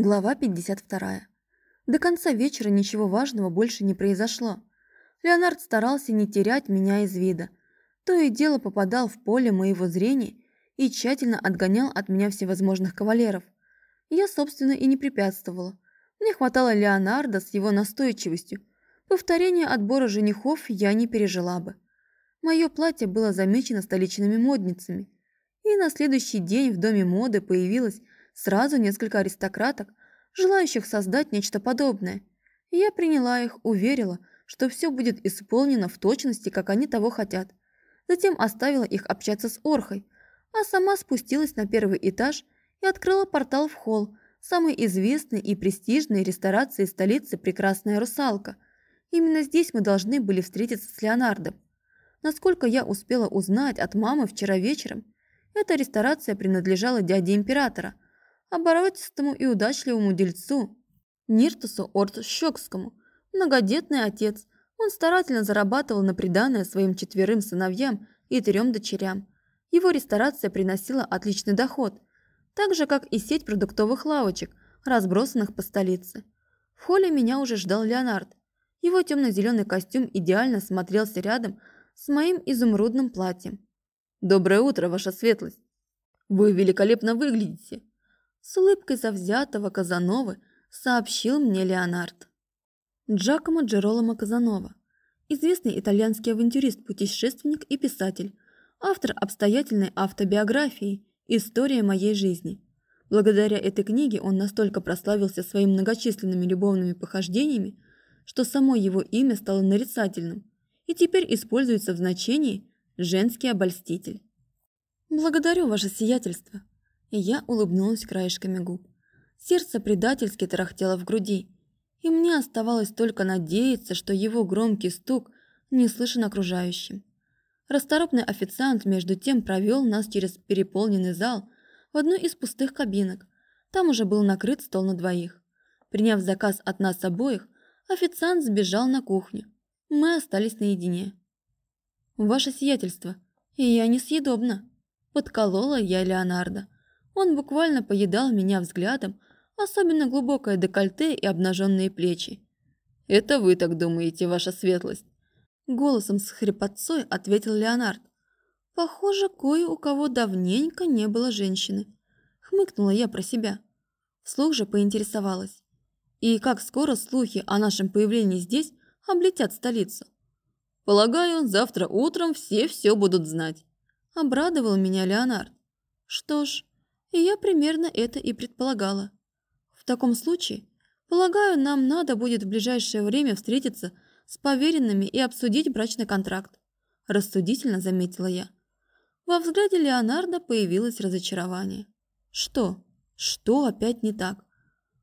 Глава 52. До конца вечера ничего важного больше не произошло. Леонард старался не терять меня из вида. То и дело попадал в поле моего зрения и тщательно отгонял от меня всевозможных кавалеров. Я, собственно, и не препятствовала. Мне хватало Леонарда с его настойчивостью. Повторение отбора женихов я не пережила бы. Мое платье было замечено столичными модницами. И на следующий день в доме моды появилась Сразу несколько аристократок, желающих создать нечто подобное. я приняла их, уверила, что все будет исполнено в точности, как они того хотят. Затем оставила их общаться с Орхой, а сама спустилась на первый этаж и открыла портал в холл, самой известной и престижной ресторации столицы «Прекрасная русалка». Именно здесь мы должны были встретиться с Леонардом. Насколько я успела узнать от мамы вчера вечером, эта ресторация принадлежала дяде императора – оборотистому и удачливому дельцу, Ниртусу Ортщекскому, многодетный отец. Он старательно зарабатывал на приданое своим четверым сыновьям и трем дочерям. Его ресторация приносила отличный доход, так же, как и сеть продуктовых лавочек, разбросанных по столице. В холле меня уже ждал Леонард. Его темно-зеленый костюм идеально смотрелся рядом с моим изумрудным платьем. «Доброе утро, ваша светлость! Вы великолепно выглядите!» С улыбкой завзятого Казановы сообщил мне Леонард. Джакомо Джероломо Казанова. Известный итальянский авантюрист, путешественник и писатель. Автор обстоятельной автобиографии «История моей жизни». Благодаря этой книге он настолько прославился своими многочисленными любовными похождениями, что само его имя стало нарицательным и теперь используется в значении «женский обольститель». «Благодарю ваше сиятельство», и я улыбнулась краешками губ. Сердце предательски тарахтело в груди, и мне оставалось только надеяться, что его громкий стук не слышен окружающим. Расторопный официант между тем провел нас через переполненный зал в одну из пустых кабинок. Там уже был накрыт стол на двоих. Приняв заказ от нас обоих, официант сбежал на кухню. Мы остались наедине. «Ваше сиятельство, я несъедобна», – подколола я Леонардо. Он буквально поедал меня взглядом, особенно глубокое декольте и обнаженные плечи. «Это вы так думаете, ваша светлость?» Голосом с хрипотцой ответил Леонард. «Похоже, кое у кого давненько не было женщины», хмыкнула я про себя. Вслух же поинтересовалась. «И как скоро слухи о нашем появлении здесь облетят столицу?» «Полагаю, завтра утром все все будут знать», обрадовал меня Леонард. «Что ж, и я примерно это и предполагала. В таком случае, полагаю, нам надо будет в ближайшее время встретиться с поверенными и обсудить брачный контракт. Рассудительно заметила я. Во взгляде Леонардо появилось разочарование. Что? Что опять не так?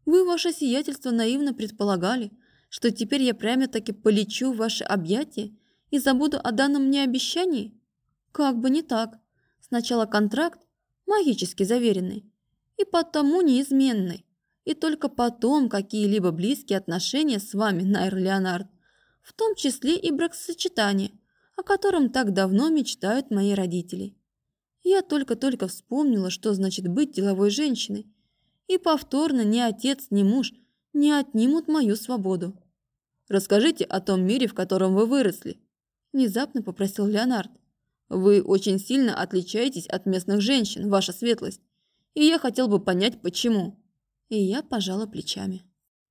Вы, ваше сиятельство, наивно предполагали, что теперь я прямо-таки полечу в ваши объятия и забуду о данном мне обещании? Как бы не так. Сначала контракт, магически заверенный, и потому неизменный, и только потом какие-либо близкие отношения с вами, Найр Леонард, в том числе и бракосочетание, о котором так давно мечтают мои родители. Я только-только вспомнила, что значит быть деловой женщиной, и повторно ни отец, ни муж не отнимут мою свободу. «Расскажите о том мире, в котором вы выросли», – внезапно попросил Леонард. Вы очень сильно отличаетесь от местных женщин, ваша светлость. И я хотел бы понять, почему». И я пожала плечами.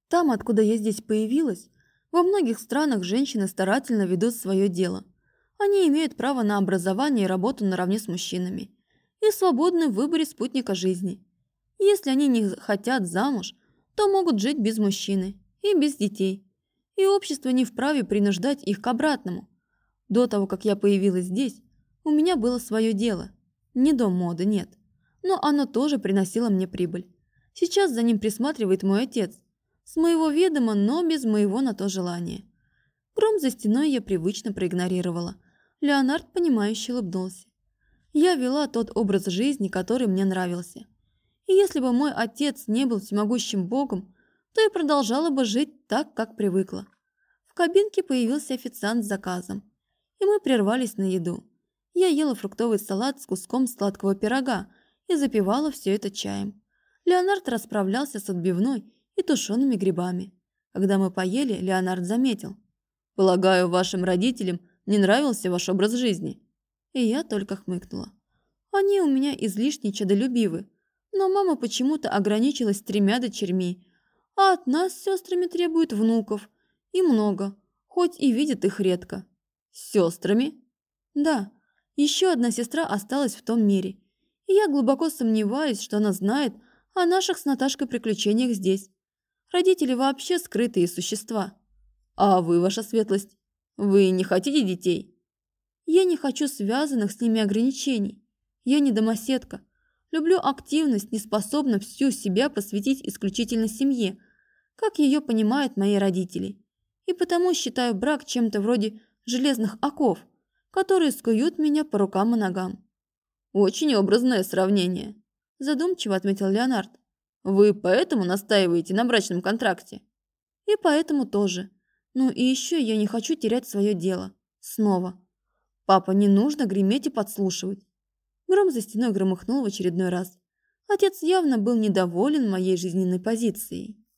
Там, откуда я здесь появилась, во многих странах женщины старательно ведут свое дело. Они имеют право на образование и работу наравне с мужчинами. И свободны в выборе спутника жизни. Если они не хотят замуж, то могут жить без мужчины и без детей. И общество не вправе принуждать их к обратному. До того, как я появилась здесь, у меня было свое дело. Не дом моды, нет. Но оно тоже приносило мне прибыль. Сейчас за ним присматривает мой отец. С моего ведома, но без моего на то желания. Гром за стеной я привычно проигнорировала. Леонард, понимающе улыбнулся. Я вела тот образ жизни, который мне нравился. И если бы мой отец не был всемогущим богом, то и продолжала бы жить так, как привыкла. В кабинке появился официант с заказом, и мы прервались на еду. Я ела фруктовый салат с куском сладкого пирога и запивала все это чаем. Леонард расправлялся с отбивной и тушеными грибами. Когда мы поели, Леонард заметил. «Полагаю, вашим родителям не нравился ваш образ жизни?» И я только хмыкнула. «Они у меня излишне чадолюбивы, но мама почему-то ограничилась тремя дочерьми, а от нас с сестрами требует внуков. И много, хоть и видит их редко». «С сестрами?» «Да, еще одна сестра осталась в том мире, и я глубоко сомневаюсь, что она знает о наших с Наташкой приключениях здесь. Родители вообще скрытые существа. А вы, ваша светлость, вы не хотите детей? Я не хочу связанных с ними ограничений. Я не домоседка. Люблю активность, не способна всю себя посвятить исключительно семье, как ее понимают мои родители. И потому считаю брак чем-то вроде железных оков, которые скуют меня по рукам и ногам. Очень образное сравнение задумчиво отметил Леонард. Вы поэтому настаиваете на брачном контракте? И поэтому тоже. Ну и еще я не хочу терять свое дело. Снова. Папа, не нужно греметь и подслушивать. Гром за стеной громыхнул в очередной раз. Отец явно был недоволен моей жизненной позицией.